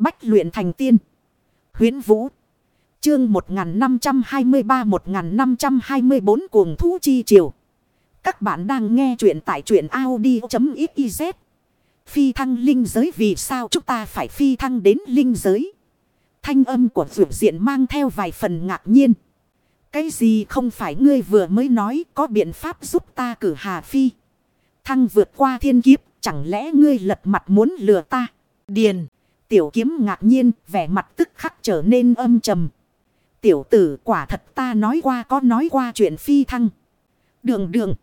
Bách luyện thành tiên. Huyến Vũ. Chương 1523-1524 cuồng thú chi triều. Các bạn đang nghe truyện tại truyện Audi.xyz. Phi thăng linh giới vì sao chúng ta phải phi thăng đến linh giới. Thanh âm của vượt diện mang theo vài phần ngạc nhiên. Cái gì không phải ngươi vừa mới nói có biện pháp giúp ta cử Hà Phi. Thăng vượt qua thiên kiếp, chẳng lẽ ngươi lật mặt muốn lừa ta. Điền. Tiểu kiếm ngạc nhiên vẻ mặt tức khắc trở nên âm trầm. Tiểu tử quả thật ta nói qua có nói qua chuyện phi thăng. Đường đường.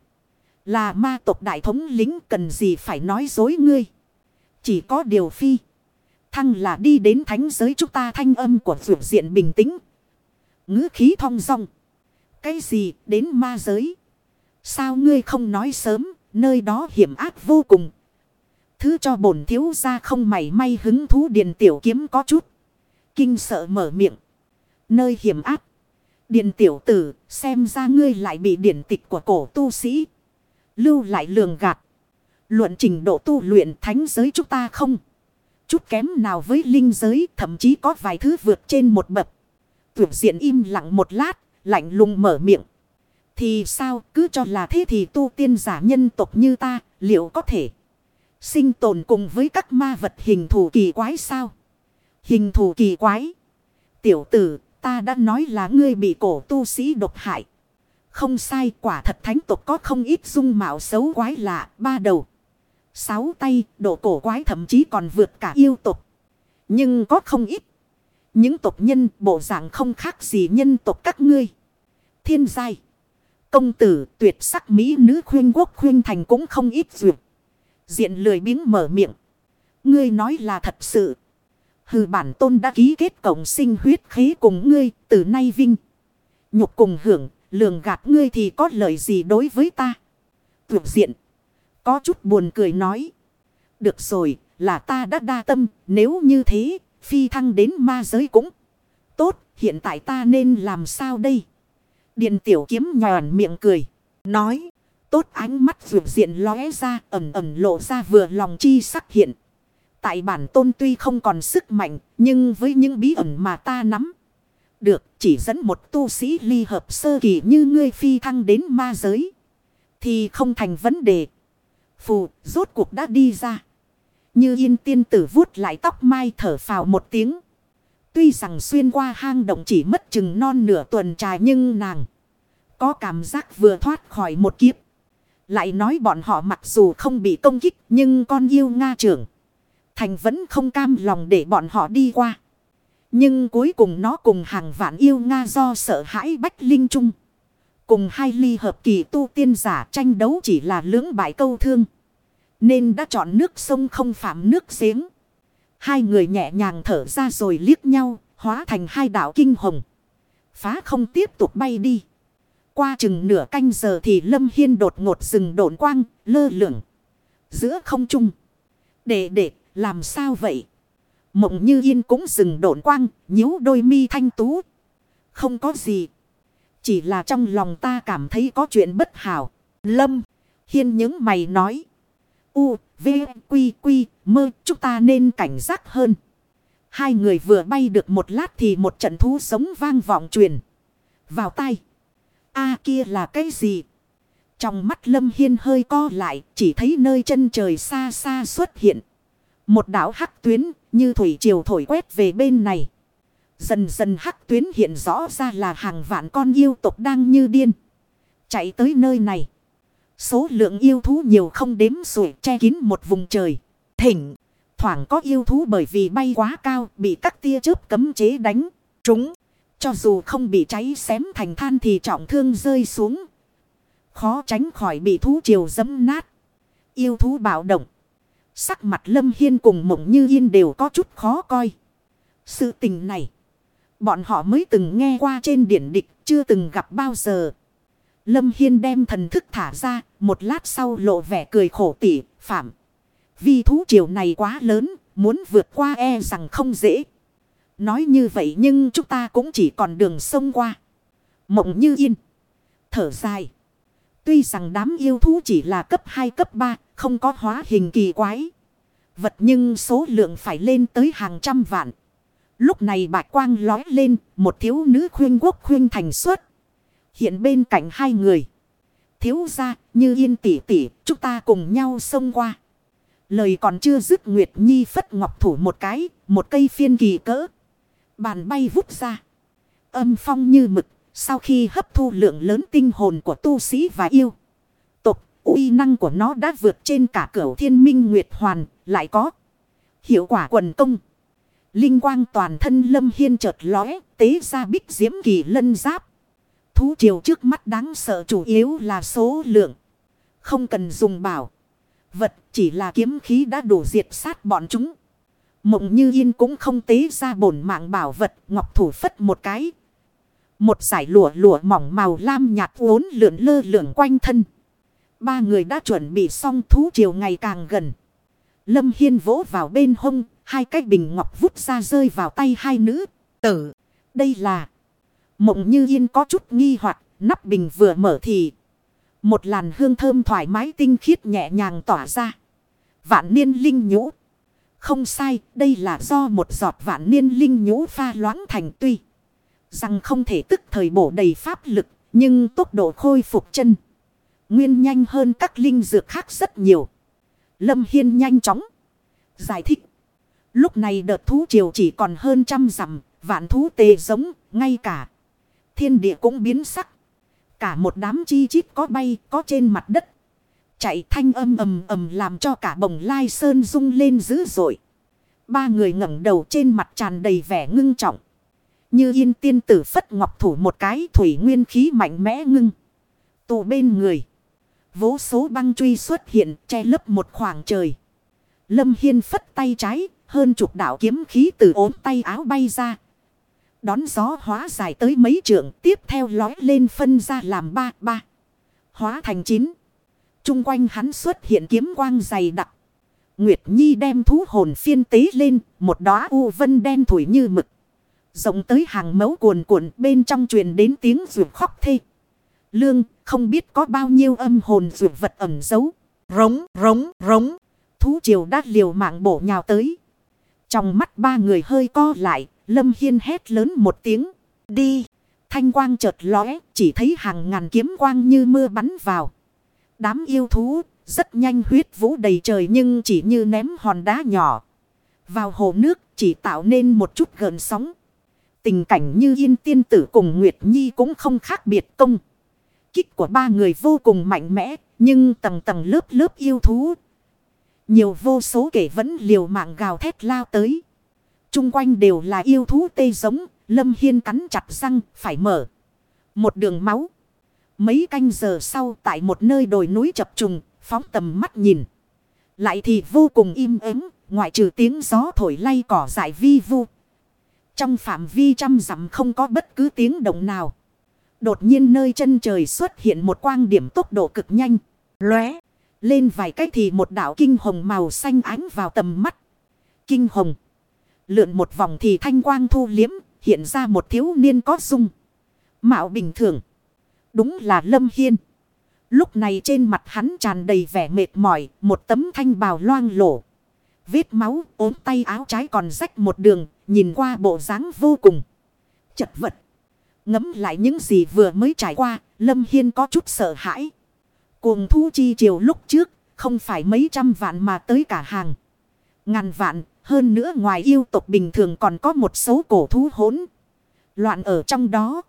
Là ma tộc đại thống lính cần gì phải nói dối ngươi. Chỉ có điều phi. Thăng là đi đến thánh giới chúng ta thanh âm của vượt diện bình tĩnh. ngữ khí thong dong. Cái gì đến ma giới? Sao ngươi không nói sớm, nơi đó hiểm ác vô cùng. Thứ cho bổn thiếu ra không mảy may hứng thú điền tiểu kiếm có chút. Kinh sợ mở miệng. Nơi hiểm ác. Điền tiểu tử xem ra ngươi lại bị điển tịch của cổ tu sĩ. Lưu lại lường gạt. Luận trình độ tu luyện thánh giới chúng ta không. Chút kém nào với linh giới thậm chí có vài thứ vượt trên một bậc. Tuyển diện im lặng một lát, lạnh lùng mở miệng. Thì sao cứ cho là thế thì tu tiên giả nhân tộc như ta liệu có thể sinh tồn cùng với các ma vật hình thù kỳ quái sao? Hình thù kỳ quái. Tiểu tử, ta đã nói là ngươi bị cổ tu sĩ độc hại. Không sai, quả thật thánh tộc có không ít dung mạo xấu quái lạ, ba đầu. Sáu tay, độ cổ quái thậm chí còn vượt cả yêu tộc. Nhưng có không ít. Những tộc nhân, bộ dạng không khác gì nhân tộc các ngươi. Thiên giai. Công tử, tuyệt sắc mỹ nữ khuyên quốc khuyên thành cũng không ít duyệt. Diện lười biếng mở miệng. Ngươi nói là thật sự. Hừ bản tôn đã ký kết cộng sinh huyết khí cùng ngươi từ nay vinh. Nhục cùng hưởng, lường gạt ngươi thì có lợi gì đối với ta? Tuyệt diện. Có chút buồn cười nói. Được rồi, là ta đã đa tâm, nếu như thế, phi thăng đến ma giới cũng tốt, hiện tại ta nên làm sao đây? Điện tiểu kiếm nhòn miệng cười, nói. Tốt ánh mắt vượt diện lóe ra, ẩm ẩm lộ ra vừa lòng chi sắc hiện. Tại bản tôn tuy không còn sức mạnh, nhưng với những bí ẩn mà ta nắm. Được chỉ dẫn một tu sĩ ly hợp sơ kỳ như ngươi phi thăng đến ma giới. Thì không thành vấn đề. Phù, rốt cuộc đã đi ra. Như yên tiên tử vuốt lại tóc mai thở phào một tiếng. Tuy rằng xuyên qua hang động chỉ mất chừng non nửa tuần trà nhưng nàng có cảm giác vừa thoát khỏi một kiếp. Lại nói bọn họ mặc dù không bị công kích nhưng con yêu Nga trưởng. Thành vẫn không cam lòng để bọn họ đi qua. Nhưng cuối cùng nó cùng hàng vạn yêu Nga do sợ hãi bách linh trung Cùng hai ly hợp kỳ tu tiên giả tranh đấu chỉ là lưỡng bại câu thương. Nên đã chọn nước sông không phạm nước giếng. Hai người nhẹ nhàng thở ra rồi liếc nhau, hóa thành hai đảo kinh hồng. Phá không tiếp tục bay đi. Qua chừng nửa canh giờ thì Lâm Hiên đột ngột dừng độn quang, lơ lửng. Giữa không trung. Để để, làm sao vậy? Mộng như yên cũng dừng độn quang, nhíu đôi mi thanh tú. Không có gì. Chỉ là trong lòng ta cảm thấy có chuyện bất hảo. Lâm, Hiên những mày nói. U, V, Quy, Quy, mơ, chúng ta nên cảnh giác hơn. Hai người vừa bay được một lát thì một trận thú sống vang vọng truyền. Vào tay a kia là cái gì? Trong mắt Lâm Hiên hơi co lại, chỉ thấy nơi chân trời xa xa xuất hiện. Một đảo hắc tuyến, như thủy triều thổi quét về bên này. Dần dần hắc tuyến hiện rõ ra là hàng vạn con yêu tộc đang như điên. Chạy tới nơi này. Số lượng yêu thú nhiều không đếm xuể che kín một vùng trời. Thỉnh, thoảng có yêu thú bởi vì bay quá cao bị các tia chớp cấm chế đánh. Trúng. Cho dù không bị cháy xém thành than thì trọng thương rơi xuống. Khó tránh khỏi bị thú triều dấm nát. Yêu thú bạo động. Sắc mặt Lâm Hiên cùng mộng như yên đều có chút khó coi. Sự tình này. Bọn họ mới từng nghe qua trên điển địch. Chưa từng gặp bao giờ. Lâm Hiên đem thần thức thả ra. Một lát sau lộ vẻ cười khổ tỉ. Phạm. Vì thú triều này quá lớn. Muốn vượt qua e rằng không dễ. Nói như vậy nhưng chúng ta cũng chỉ còn đường sông qua. Mộng như yên. Thở dài. Tuy rằng đám yêu thú chỉ là cấp 2 cấp 3, không có hóa hình kỳ quái. vật nhưng số lượng phải lên tới hàng trăm vạn. Lúc này bạch quang lói lên, một thiếu nữ khuyên quốc khuyên thành suốt. Hiện bên cạnh hai người. Thiếu ra, như yên tỷ tỷ, chúng ta cùng nhau xông qua. Lời còn chưa dứt Nguyệt Nhi phất ngọc thủ một cái, một cây phiên kỳ cỡ. Bàn bay vút ra. Âm phong như mực, sau khi hấp thu lượng lớn tinh hồn của tu sĩ và yêu. Tục, uy năng của nó đã vượt trên cả cửu thiên minh Nguyệt Hoàn, lại có hiệu quả quần công. Linh quang toàn thân lâm hiên chợt lóe, tế ra bích diễm kỳ lân giáp. Thú triều trước mắt đáng sợ chủ yếu là số lượng. Không cần dùng bảo. Vật chỉ là kiếm khí đã đủ diệt sát bọn chúng. Mộng như yên cũng không tế ra bổn mạng bảo vật ngọc thủ phất một cái. Một giải lụa lụa mỏng màu lam nhạt uốn lượn lơ lượn quanh thân. Ba người đã chuẩn bị xong thú triều ngày càng gần. Lâm Hiên vỗ vào bên hông, hai cái bình ngọc vút ra rơi vào tay hai nữ. Tử, đây là... Mộng như yên có chút nghi hoặc nắp bình vừa mở thì... Một làn hương thơm thoải mái tinh khiết nhẹ nhàng tỏa ra. Vạn niên linh nhũ. Không sai, đây là do một giọt vạn niên linh nhũ pha loãng thành tuy. Rằng không thể tức thời bổ đầy pháp lực, nhưng tốc độ khôi phục chân. Nguyên nhanh hơn các linh dược khác rất nhiều. Lâm Hiên nhanh chóng. Giải thích. Lúc này đợt thú triều chỉ còn hơn trăm dặm, vạn thú tề giống, ngay cả. Thiên địa cũng biến sắc. Cả một đám chi chít có bay, có trên mặt đất. Chạy thanh âm ầm ầm làm cho cả bồng lai sơn rung lên dữ dội. Ba người ngẩng đầu trên mặt tràn đầy vẻ ngưng trọng. Như yên tiên tử phất ngọc thủ một cái thủy nguyên khí mạnh mẽ ngưng. Tụ bên người. Vố số băng truy xuất hiện che lấp một khoảng trời. Lâm Hiên phất tay trái, hơn chục đạo kiếm khí từ ốm tay áo bay ra. Đón gió hóa dài tới mấy trượng, tiếp theo lói lên phân ra làm ba, ba. Hóa thành chín. Trung quanh hắn xuất hiện kiếm quang dày đặc. Nguyệt Nhi đem thú hồn phiên tế lên, một đóa u vân đen thủi như mực. Rộng tới hàng mẫu cuồn cuộn bên trong truyền đến tiếng rượu khóc thê. Lương, không biết có bao nhiêu âm hồn rượu vật ẩm giấu. Rống, rống, rống. Thú triều đát liều mạng bổ nhào tới. Trong mắt ba người hơi co lại, Lâm Hiên hét lớn một tiếng. Đi. Thanh quang chợt lóe, chỉ thấy hàng ngàn kiếm quang như mưa bắn vào. Đám yêu thú, rất nhanh huyết vũ đầy trời nhưng chỉ như ném hòn đá nhỏ. Vào hồ nước chỉ tạo nên một chút gợn sóng. Tình cảnh như yên tiên tử cùng Nguyệt Nhi cũng không khác biệt công. Kích của ba người vô cùng mạnh mẽ, nhưng tầng tầng lớp lớp yêu thú. Nhiều vô số kể vẫn liều mạng gào thét lao tới. Trung quanh đều là yêu thú tê giống, Lâm Hiên cắn chặt răng, phải mở. Một đường máu. Mấy canh giờ sau tại một nơi đồi núi chập trùng, phóng tầm mắt nhìn. Lại thì vô cùng im ắng, ngoại trừ tiếng gió thổi lay cỏ dại vi vu. Trong phạm vi trăm dặm không có bất cứ tiếng động nào. Đột nhiên nơi chân trời xuất hiện một quang điểm tốc độ cực nhanh. Lóe. Lên vài cách thì một đảo kinh hồng màu xanh ánh vào tầm mắt. Kinh hồng. Lượn một vòng thì thanh quang thu liếm. Hiện ra một thiếu niên có dung. Mạo bình thường. Đúng là Lâm Hiên. Lúc này trên mặt hắn tràn đầy vẻ mệt mỏi. Một tấm thanh bào loang lổ. Vết máu, ốm tay áo trái còn rách một đường. Nhìn qua bộ dáng vô cùng. Chật vật. Ngấm lại những gì vừa mới trải qua. Lâm Hiên có chút sợ hãi. Cuồng thu chi chiều lúc trước. Không phải mấy trăm vạn mà tới cả hàng. Ngàn vạn. Hơn nữa ngoài yêu tộc bình thường còn có một số cổ thú hỗn. Loạn ở trong đó.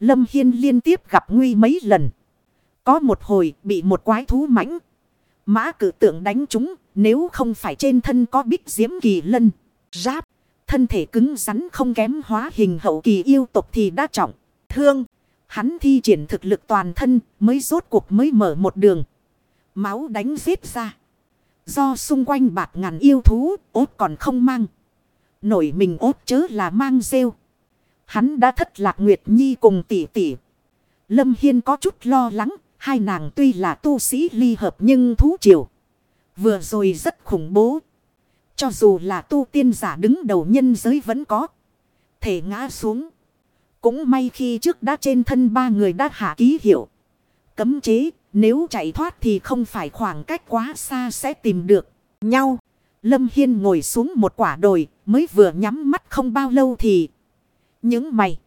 Lâm Hiên liên tiếp gặp nguy mấy lần. Có một hồi bị một quái thú mãnh. Mã cử tượng đánh chúng. Nếu không phải trên thân có bích diễm kỳ lân. Giáp. Thân thể cứng rắn không kém hóa hình hậu kỳ yêu tộc thì đã trọng. Thương. Hắn thi triển thực lực toàn thân mới rốt cuộc mới mở một đường. Máu đánh giết ra. Do xung quanh bạc ngàn yêu thú, ốt còn không mang. Nổi mình ốt chớ là mang rêu. Hắn đã thất lạc Nguyệt Nhi cùng tỷ tỷ. Lâm Hiên có chút lo lắng. Hai nàng tuy là tu sĩ ly hợp nhưng thú triều. Vừa rồi rất khủng bố. Cho dù là tu tiên giả đứng đầu nhân giới vẫn có. Thể ngã xuống. Cũng may khi trước đã trên thân ba người đã hạ ký hiệu. Cấm chế, nếu chạy thoát thì không phải khoảng cách quá xa sẽ tìm được nhau. Lâm Hiên ngồi xuống một quả đồi mới vừa nhắm mắt không bao lâu thì. Những mày.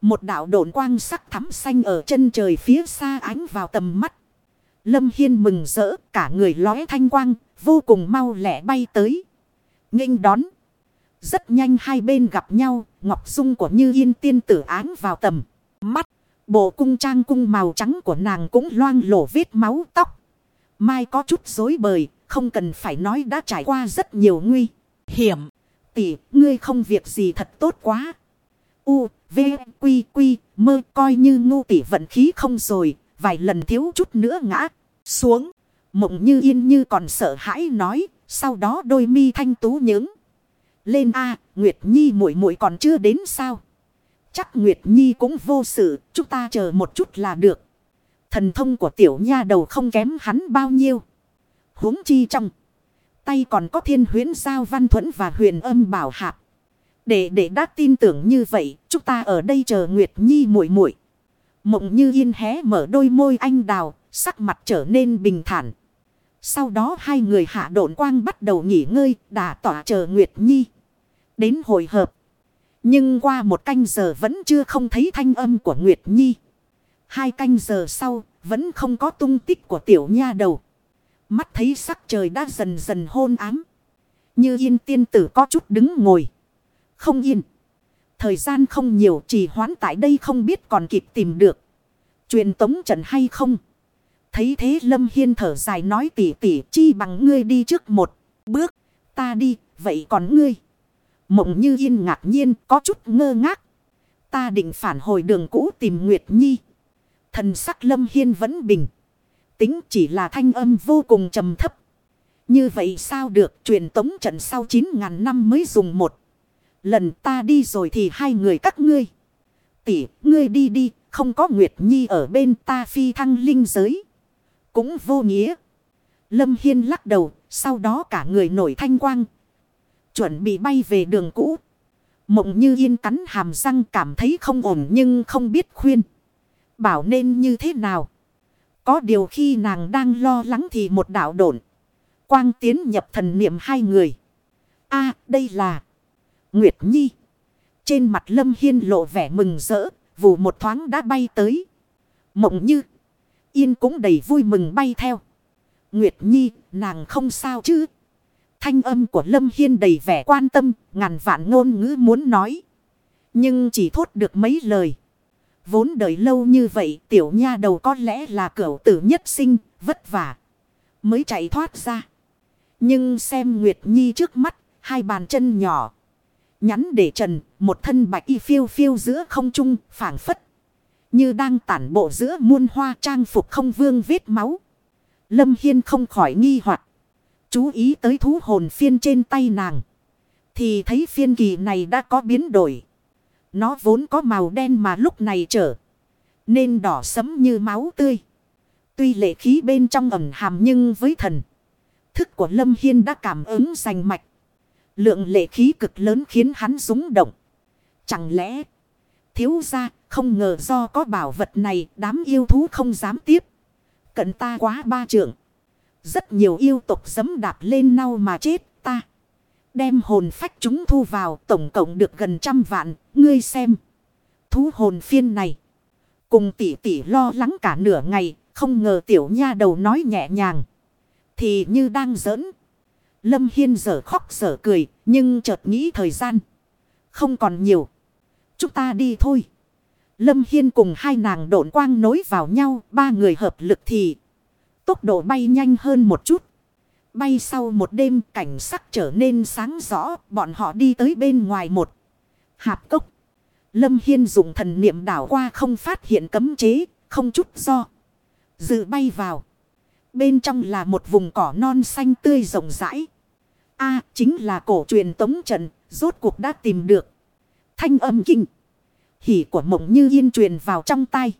Một đạo độn quang sắc thắm xanh ở chân trời phía xa ánh vào tầm mắt. Lâm Hiên mừng rỡ cả người lóe thanh quang vô cùng mau lẹ bay tới. nghênh đón. Rất nhanh hai bên gặp nhau ngọc dung của như yên tiên tử áng vào tầm mắt. Bộ cung trang cung màu trắng của nàng cũng loang lổ vết máu tóc. Mai có chút dối bời, không cần phải nói đã trải qua rất nhiều nguy hiểm. Tỷ, ngươi không việc gì thật tốt quá. U, V, Quy, Quy, mơ coi như ngu tỷ vận khí không rồi, vài lần thiếu chút nữa ngã xuống. Mộng như yên như còn sợ hãi nói, sau đó đôi mi thanh tú nhướng. Lên a Nguyệt Nhi muội muội còn chưa đến sao? Chắc Nguyệt Nhi cũng vô sự, chúng ta chờ một chút là được. Thần thông của tiểu nha đầu không kém hắn bao nhiêu. huống chi trong. Tay còn có thiên huyến giao văn thuẫn và huyền âm bảo hạp. Để để đã tin tưởng như vậy, chúng ta ở đây chờ Nguyệt Nhi muội muội. Mộng như yên hé mở đôi môi anh đào, sắc mặt trở nên bình thản. Sau đó hai người hạ độn quang bắt đầu nghỉ ngơi, đà tỏa chờ Nguyệt Nhi. Đến hồi hợp. Nhưng qua một canh giờ vẫn chưa không thấy thanh âm của Nguyệt Nhi. Hai canh giờ sau, vẫn không có tung tích của tiểu nha đầu. Mắt thấy sắc trời đã dần dần hôn ám. Như yên tiên tử có chút đứng ngồi. Không yên. Thời gian không nhiều trì hoãn tại đây không biết còn kịp tìm được. Truyền tống trận hay không. Thấy thế Lâm Hiên thở dài nói tỉ tỉ chi bằng ngươi đi trước một bước. Ta đi, vậy còn ngươi. Mộng như yên ngạc nhiên có chút ngơ ngác. Ta định phản hồi đường cũ tìm Nguyệt Nhi. Thần sắc Lâm Hiên vẫn bình. Tính chỉ là thanh âm vô cùng trầm thấp. Như vậy sao được truyền tống trận sau 9.000 năm mới dùng một. Lần ta đi rồi thì hai người các ngươi. Tỷ, ngươi đi đi, không có Nguyệt Nhi ở bên ta phi thăng linh giới. Cũng vô nghĩa. Lâm Hiên lắc đầu, sau đó cả người nổi thanh quang. Chuẩn bị bay về đường cũ. Mộng như yên cắn hàm răng cảm thấy không ổn nhưng không biết khuyên. Bảo nên như thế nào. Có điều khi nàng đang lo lắng thì một đạo độn. Quang tiến nhập thần niệm hai người. a đây là Nguyệt Nhi. Trên mặt Lâm Hiên lộ vẻ mừng rỡ. Vù một thoáng đã bay tới. Mộng như. Yên cũng đầy vui mừng bay theo. Nguyệt Nhi, nàng không sao chứ. Thanh âm của Lâm Hiên đầy vẻ quan tâm, ngàn vạn ngôn ngữ muốn nói. Nhưng chỉ thốt được mấy lời. Vốn đợi lâu như vậy, tiểu nha đầu có lẽ là cửu tử nhất sinh, vất vả. Mới chạy thoát ra. Nhưng xem Nguyệt Nhi trước mắt, hai bàn chân nhỏ. Nhắn để trần, một thân bạch y phiêu phiêu giữa không trung, phảng phất. Như đang tản bộ giữa muôn hoa trang phục không vương vết máu. Lâm Hiên không khỏi nghi hoặc Chú ý tới thú hồn phiên trên tay nàng. Thì thấy phiên kỳ này đã có biến đổi. Nó vốn có màu đen mà lúc này trở. Nên đỏ sẫm như máu tươi. Tuy lệ khí bên trong ẩm hàm nhưng với thần. Thức của Lâm Hiên đã cảm ứng rành mạch. Lượng lệ khí cực lớn khiến hắn rúng động. Chẳng lẽ, thiếu ra không ngờ do có bảo vật này đám yêu thú không dám tiếp. Cận ta quá ba trượng. Rất nhiều yêu tục dấm đạp lên nhau mà chết ta. Đem hồn phách chúng thu vào, tổng cộng được gần trăm vạn. Ngươi xem. Thú hồn phiên này. Cùng tỷ tỷ lo lắng cả nửa ngày. Không ngờ tiểu nha đầu nói nhẹ nhàng. Thì như đang giỡn. Lâm Hiên giờ khóc giờ cười. Nhưng chợt nghĩ thời gian. Không còn nhiều. Chúng ta đi thôi. Lâm Hiên cùng hai nàng độn quang nối vào nhau. Ba người hợp lực thì tốc độ bay nhanh hơn một chút. Bay sau một đêm cảnh sắc trở nên sáng rõ, bọn họ đi tới bên ngoài một hạp cốc. Lâm Hiên dùng thần niệm đảo qua không phát hiện cấm chế, không chút do. Dự bay vào. Bên trong là một vùng cỏ non xanh tươi rộng rãi. a chính là cổ truyền tống trận, rốt cuộc đã tìm được. Thanh âm kinh. Hỉ của mộng như yên truyền vào trong tay.